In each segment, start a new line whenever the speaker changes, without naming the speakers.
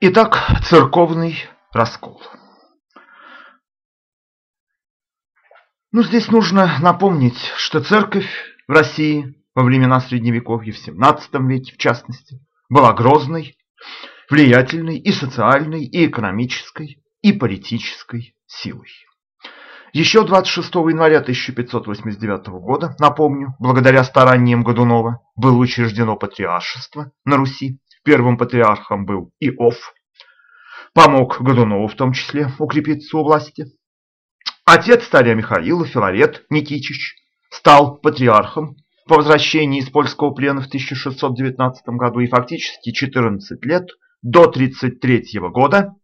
Итак, церковный раскол. Ну, здесь нужно напомнить, что церковь в России во времена Средневековья, в 17 веке в частности, была грозной, влиятельной и социальной, и экономической, и политической силой. Еще 26 января 1589 года, напомню, благодаря стараниям Годунова, было учреждено патриаршество на Руси. Первым патриархом был Иов. Помог Годунову в том числе укрепиться у власти. Отец царя Михаила, Филарет Никитич, стал патриархом по возвращении из польского плена в 1619 году и фактически 14 лет до 1933 года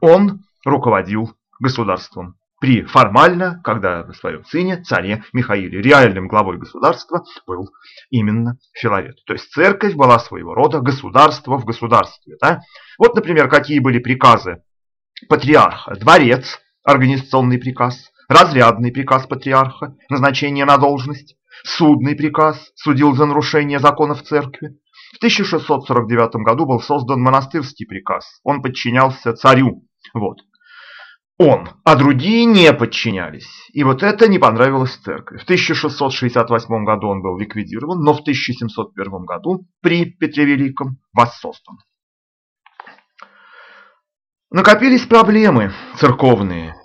он руководил государством. При формально, когда в своем сыне, царе Михаиле, реальным главой государства был именно Филарет. То есть церковь была своего рода государство в государстве. Да? Вот, например, какие были приказы патриарха. Дворец, организационный приказ, разрядный приказ патриарха, назначение на должность, судный приказ, судил за нарушение законов церкви. В 1649 году был создан монастырский приказ, он подчинялся царю. Вот. Он, а другие не подчинялись. И вот это не понравилось церкви. В 1668 году он был ликвидирован, но в 1701 году при Петре Великом воссоздан. Накопились проблемы церковные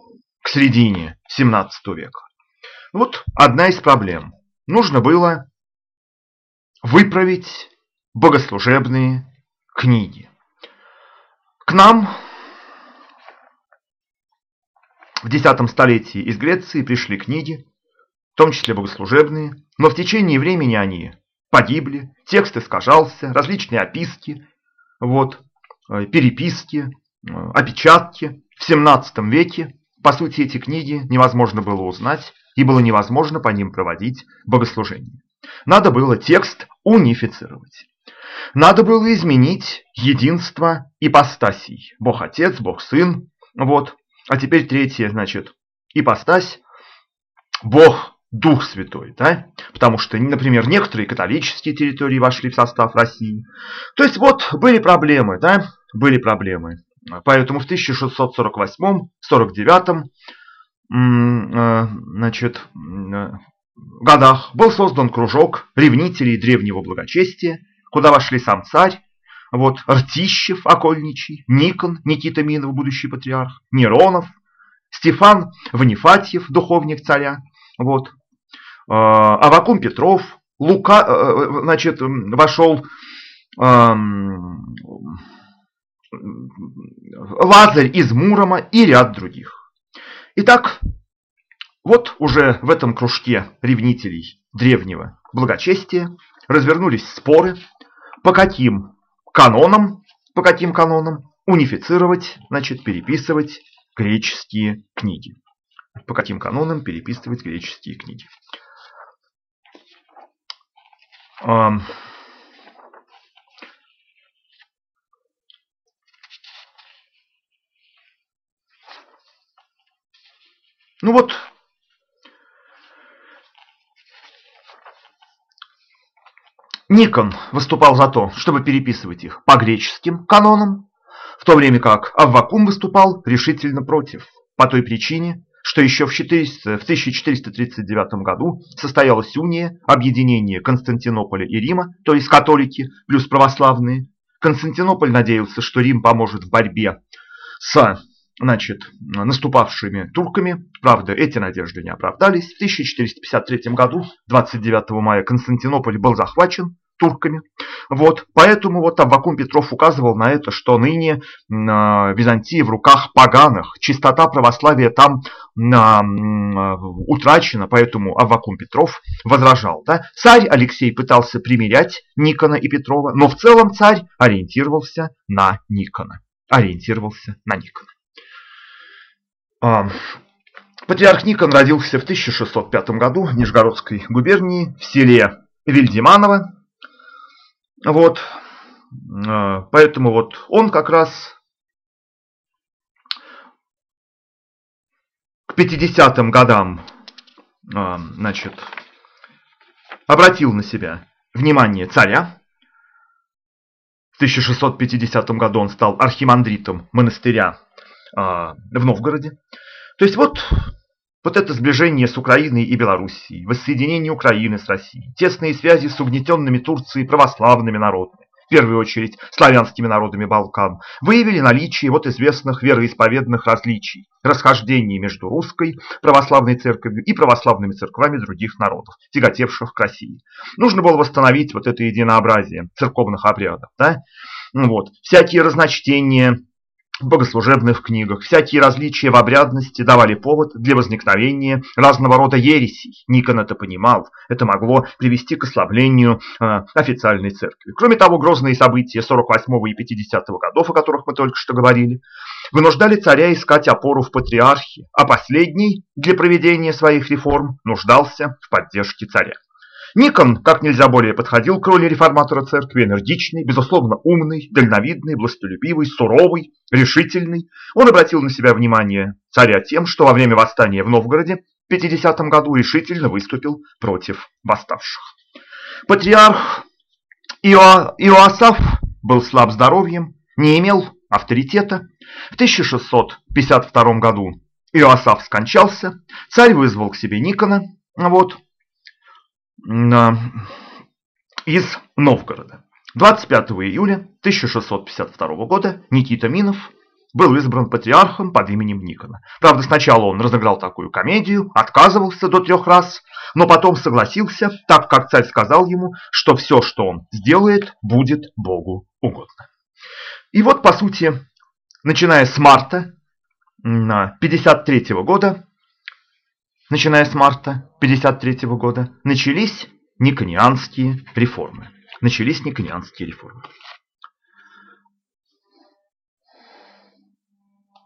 к середине 17 века. Вот одна из проблем. Нужно было выправить богослужебные книги. К нам в X столетии из Греции пришли книги, в том числе богослужебные, но в течение времени они погибли, текст искажался, различные описки, вот, э, переписки, э, опечатки. В XVII веке, по сути, эти книги невозможно было узнать, и было невозможно по ним проводить богослужение. Надо было текст унифицировать. Надо было изменить единство ипостасий. Бог Отец, Бог Сын. Вот. А теперь третье, значит, ипостась. Бог Дух Святой, да? Потому что, например, некоторые католические территории вошли в состав России. То есть вот были проблемы, да? Были проблемы. Поэтому в 1648-49 э, э, годах был создан кружок ревнителей древнего благочестия, куда вошли сам царь, вот Ртищев, Окольничий, Никон, Никита Минов, будущий патриарх, Неронов, Стефан Ванифатьев, духовник царя, вот, э, Авакум Петров, Лука, э, э, значит, вошел Лазарь из Мурома и ряд других. Итак, вот уже в этом кружке ревнителей древнего благочестия развернулись споры, по каким канонам, по каким канонам унифицировать, значит, переписывать греческие книги. По каким канонам переписывать греческие книги. Ну вот, Никон выступал за то, чтобы переписывать их по греческим канонам, в то время как Аввакум выступал решительно против, по той причине, что еще в 1439 году состоялась уния, объединение Константинополя и Рима, то есть католики плюс православные. Константинополь надеялся, что Рим поможет в борьбе с значит, наступавшими турками. Правда, эти надежды не оправдались. В 1453 году, 29 мая, Константинополь был захвачен турками. Вот, поэтому вот Аввакум Петров указывал на это, что ныне э, Византия в руках поганых, чистота православия там э, утрачена, поэтому Аввакум Петров возражал. Да? Царь Алексей пытался примирять Никона и Петрова, но в целом царь ориентировался на Никона. Ориентировался на Никона. Патриарх Никон родился в 1605 году в Нижегородской губернии в селе Вильдеманово. Вот. А, поэтому вот он как раз к 50-м годам а, значит, обратил на себя внимание царя. В 1650 году он стал архимандритом монастыря э, в Новгороде. То есть вот, вот это сближение с Украиной и Белоруссией, воссоединение Украины с Россией, тесные связи с угнетенными Турцией православными народами, в первую очередь славянскими народами Балкан, выявили наличие вот известных вероисповедных различий, расхождений между русской православной церковью и православными церквами других народов, тяготевших к России. Нужно было восстановить вот это единообразие церковных обрядов. Да? Вот. Всякие разночтения, в богослужебных книгах. Всякие различия в обрядности давали повод для возникновения разного рода ересей. Никон это понимал. Это могло привести к ослаблению э, официальной церкви. Кроме того, грозные события 48 и 50 годов, о которых мы только что говорили, вынуждали царя искать опору в патриархе, а последний для проведения своих реформ нуждался в поддержке царя. Никон как нельзя более подходил к роли реформатора церкви, энергичный, безусловно умный, дальновидный, властолюбивый, суровый, решительный. Он обратил на себя внимание царя тем, что во время восстания в Новгороде в 50 году решительно выступил против восставших. Патриарх Ио... Иоасаф был слаб здоровьем, не имел авторитета. В 1652 году Иоасаф скончался, царь вызвал к себе Никона, вот, из Новгорода. 25 июля 1652 года Никита Минов был избран патриархом под именем Никона. Правда, сначала он разыграл такую комедию, отказывался до трех раз, но потом согласился, так как царь сказал ему, что все, что он сделает, будет Богу угодно. И вот, по сути, начиная с марта 1953 года, начиная с марта 1953 года, начались никонианские реформы. Начались никонианские реформы.